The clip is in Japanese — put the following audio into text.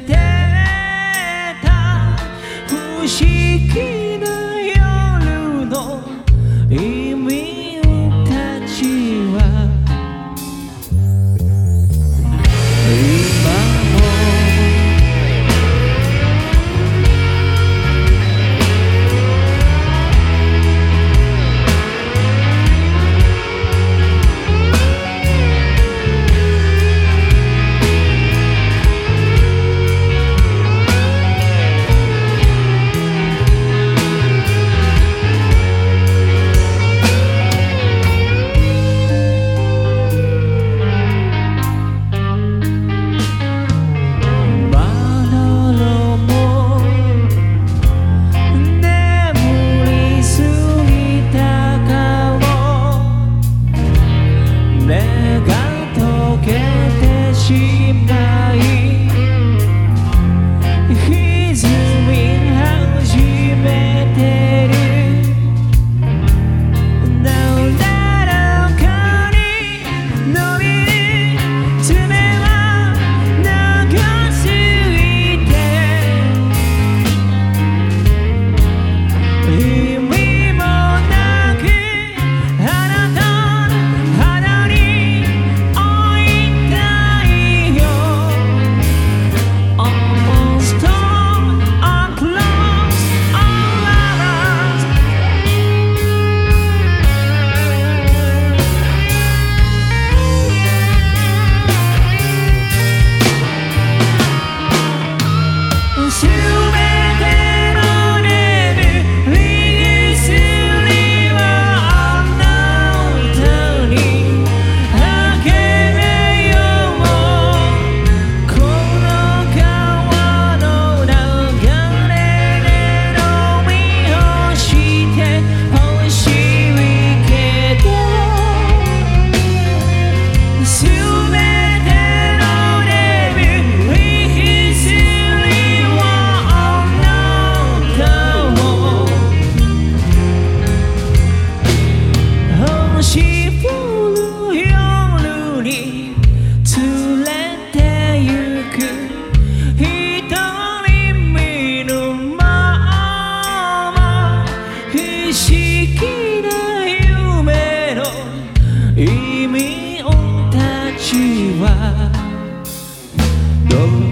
certeza. 景色な夢の意味をたちはどう